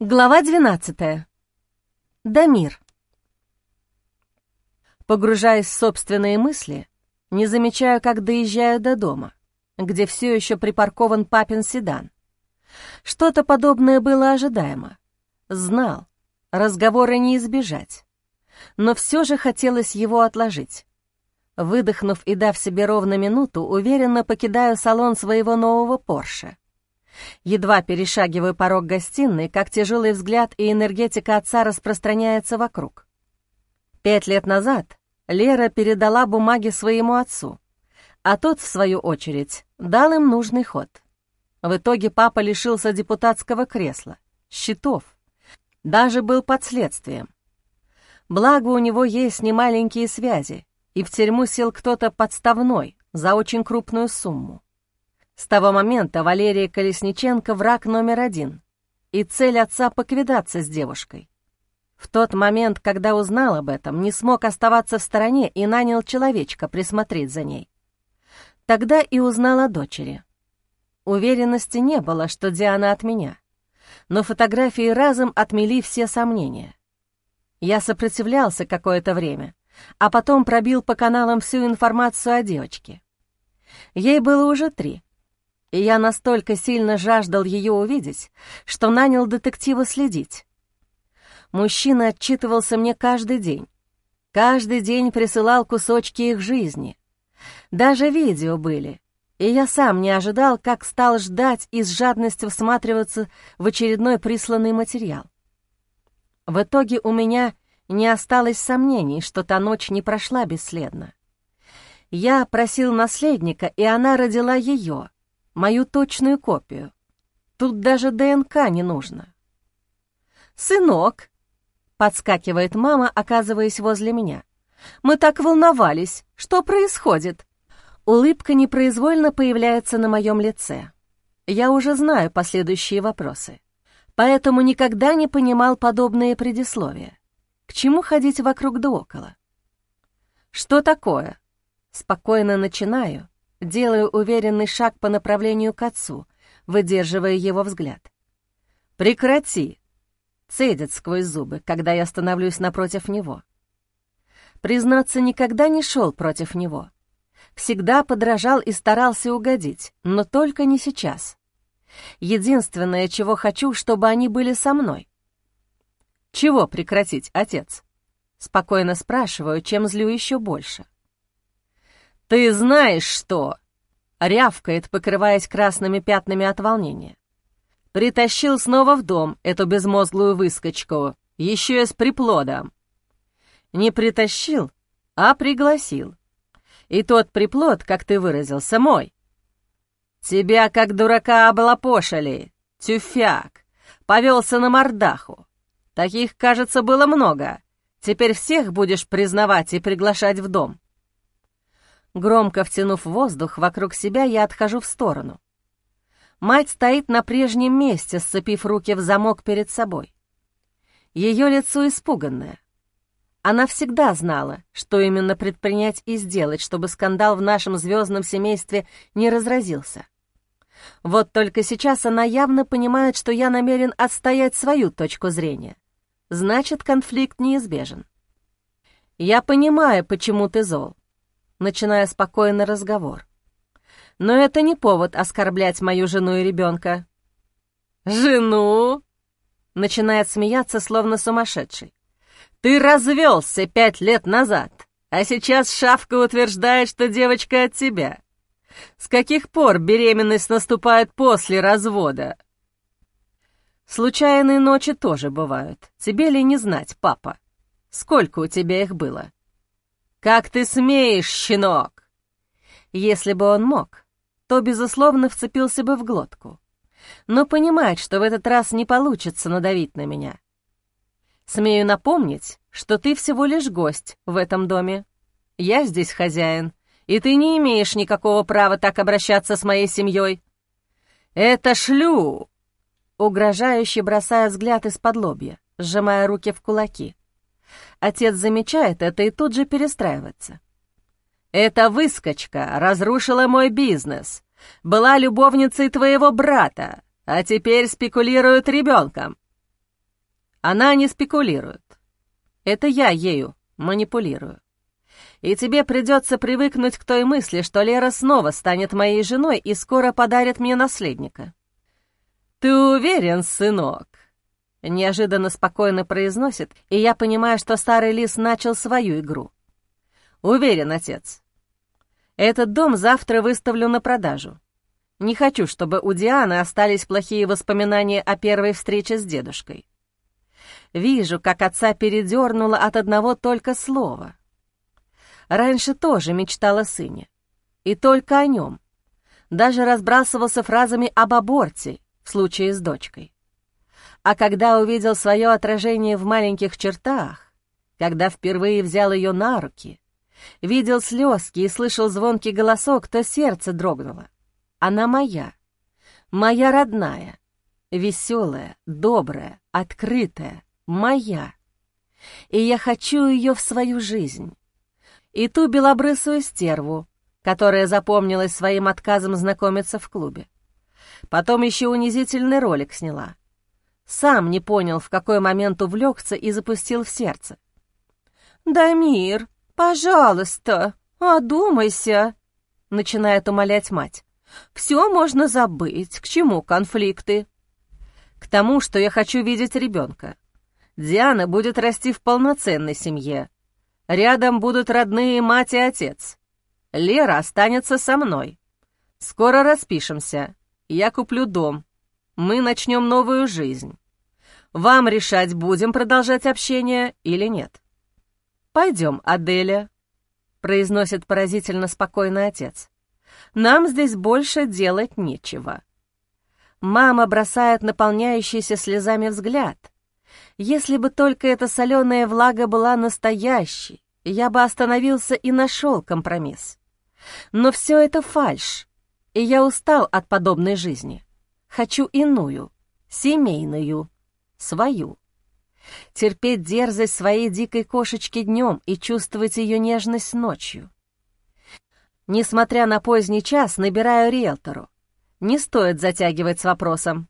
Глава 12. Дамир. Погружаясь в собственные мысли, не замечаю, как доезжаю до дома, где все еще припаркован папин седан. Что-то подобное было ожидаемо. Знал, разговора не избежать. Но все же хотелось его отложить. Выдохнув и дав себе ровно минуту, уверенно покидаю салон своего нового Порше — Едва перешагиваю порог гостиной, как тяжелый взгляд и энергетика отца распространяется вокруг. Пять лет назад Лера передала бумаги своему отцу, а тот, в свою очередь, дал им нужный ход. В итоге папа лишился депутатского кресла, счетов, даже был под следствием. Благо у него есть немаленькие связи, и в тюрьму сел кто-то подставной за очень крупную сумму. С того момента Валерия Колесниченко враг номер один, и цель отца поквидаться с девушкой. В тот момент, когда узнал об этом, не смог оставаться в стороне и нанял человечка присмотреть за ней. Тогда и узнал о дочери. Уверенности не было, что Диана от меня, но фотографии разом отмели все сомнения. Я сопротивлялся какое-то время, а потом пробил по каналам всю информацию о девочке. Ей было уже три, и я настолько сильно жаждал ее увидеть, что нанял детектива следить. Мужчина отчитывался мне каждый день. Каждый день присылал кусочки их жизни. Даже видео были, и я сам не ожидал, как стал ждать и с жадностью всматриваться в очередной присланный материал. В итоге у меня не осталось сомнений, что та ночь не прошла бесследно. Я просил наследника, и она родила ее — мою точную копию. Тут даже ДНК не нужно. «Сынок!» — подскакивает мама, оказываясь возле меня. «Мы так волновались. Что происходит?» Улыбка непроизвольно появляется на моем лице. Я уже знаю последующие вопросы, поэтому никогда не понимал подобные предисловия. К чему ходить вокруг да около? «Что такое?» Спокойно начинаю, делаю уверенный шаг по направлению к отцу, выдерживая его взгляд. «Прекрати!» — цедит сквозь зубы, когда я становлюсь напротив него. Признаться, никогда не шел против него. Всегда подражал и старался угодить, но только не сейчас. Единственное, чего хочу, чтобы они были со мной. «Чего прекратить, отец?» Спокойно спрашиваю, чем злю еще больше. «Ты знаешь что?» — рявкает, покрываясь красными пятнами от волнения. Притащил снова в дом эту безмозглую выскочку, еще и с приплодом. Не притащил, а пригласил. И тот приплод, как ты выразился, мой. Тебя, как дурака, облапошили, тюфяк, повелся на мордаху. Таких, кажется, было много. Теперь всех будешь признавать и приглашать в дом. Громко втянув воздух вокруг себя, я отхожу в сторону. Мать стоит на прежнем месте, сцепив руки в замок перед собой. Ее лицо испуганное. Она всегда знала, что именно предпринять и сделать, чтобы скандал в нашем звездном семействе не разразился. Вот только сейчас она явно понимает, что я намерен отстоять свою точку зрения. Значит, конфликт неизбежен. Я понимаю, почему ты зол начиная спокойный разговор. «Но это не повод оскорблять мою жену и ребенка». «Жену?» — начинает смеяться, словно сумасшедший. «Ты развелся пять лет назад, а сейчас Шавка утверждает, что девочка от тебя. С каких пор беременность наступает после развода?» «Случайные ночи тоже бывают. Тебе ли не знать, папа? Сколько у тебя их было?» «Как ты смеешь, щенок!» Если бы он мог, то, безусловно, вцепился бы в глотку. Но понимает, что в этот раз не получится надавить на меня. Смею напомнить, что ты всего лишь гость в этом доме. Я здесь хозяин, и ты не имеешь никакого права так обращаться с моей семьей. Это шлю!» Угрожающе бросая взгляд из-под лобья, сжимая руки в кулаки. Отец замечает это и тут же перестраивается. «Эта выскочка разрушила мой бизнес. Была любовницей твоего брата, а теперь спекулирует ребенком. Она не спекулирует. Это я ею манипулирую. И тебе придется привыкнуть к той мысли, что Лера снова станет моей женой и скоро подарит мне наследника. «Ты уверен, сынок?» Неожиданно спокойно произносит, и я понимаю, что старый лис начал свою игру. «Уверен, отец. Этот дом завтра выставлю на продажу. Не хочу, чтобы у Дианы остались плохие воспоминания о первой встрече с дедушкой. Вижу, как отца передернуло от одного только слова. Раньше тоже мечтала о сыне. И только о нем. Даже разбрасывался фразами об аборте в случае с дочкой. А когда увидел свое отражение в маленьких чертах, когда впервые взял ее на руки, видел слезки и слышал звонкий голосок, то сердце дрогнуло. Она моя, моя родная, веселая, добрая, открытая, моя. И я хочу ее в свою жизнь. И ту белобрысую стерву, которая запомнилась своим отказом знакомиться в клубе. Потом еще унизительный ролик сняла. Сам не понял, в какой момент увлекся и запустил в сердце. «Дамир, пожалуйста, одумайся», — начинает умолять мать. «Все можно забыть. К чему конфликты?» «К тому, что я хочу видеть ребенка. Диана будет расти в полноценной семье. Рядом будут родные мать и отец. Лера останется со мной. Скоро распишемся. Я куплю дом. Мы начнем новую жизнь. Вам решать, будем продолжать общение или нет. «Пойдем, Аделя», — произносит поразительно спокойный отец. «Нам здесь больше делать нечего». Мама бросает наполняющийся слезами взгляд — если бы только эта соленая влага была настоящей, я бы остановился и нашел компромисс. Но все это фальшь, и я устал от подобной жизни. Хочу иную, семейную, свою. Терпеть дерзость своей дикой кошечки днем и чувствовать ее нежность ночью. Несмотря на поздний час, набираю риэлтору. Не стоит затягивать с вопросом.